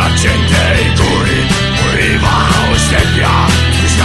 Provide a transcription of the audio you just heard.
Z naciętej góry Ogarnia mnie Z